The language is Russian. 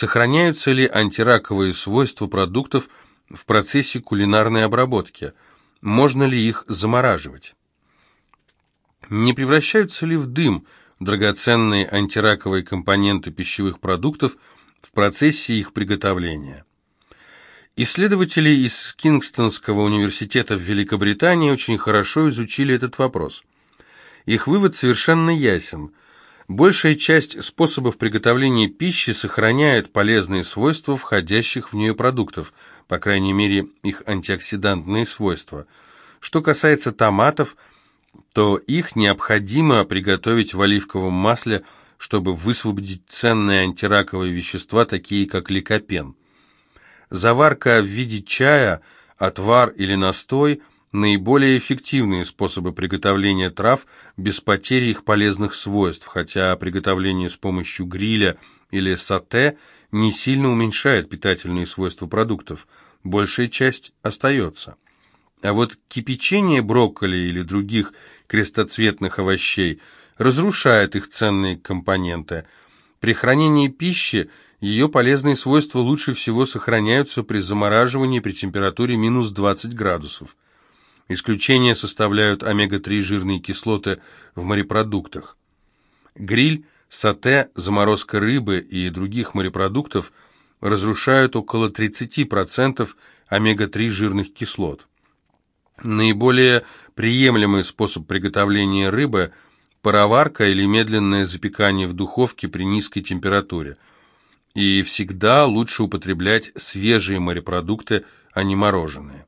Сохраняются ли антираковые свойства продуктов в процессе кулинарной обработки? Можно ли их замораживать? Не превращаются ли в дым драгоценные антираковые компоненты пищевых продуктов в процессе их приготовления? Исследователи из Кингстонского университета в Великобритании очень хорошо изучили этот вопрос. Их вывод совершенно ясен. Большая часть способов приготовления пищи сохраняет полезные свойства входящих в нее продуктов, по крайней мере их антиоксидантные свойства. Что касается томатов, то их необходимо приготовить в оливковом масле, чтобы высвободить ценные антираковые вещества, такие как ликопен. Заварка в виде чая, отвар или настой – наиболее эффективные способы приготовления трав без потери их полезных свойств, хотя приготовление с помощью гриля или сате не сильно уменьшает питательные свойства продуктов, большая часть остается. А вот кипячение брокколи или других крестоцветных овощей разрушает их ценные компоненты. При хранении пищи ее полезные свойства лучше всего сохраняются при замораживании при температуре минус 20 градусов. Исключение составляют омега-3 жирные кислоты в морепродуктах. Гриль, сате, заморозка рыбы и других морепродуктов разрушают около 30% омега-3 жирных кислот. Наиболее приемлемый способ приготовления рыбы – пароварка или медленное запекание в духовке при низкой температуре. И всегда лучше употреблять свежие морепродукты, а не мороженое.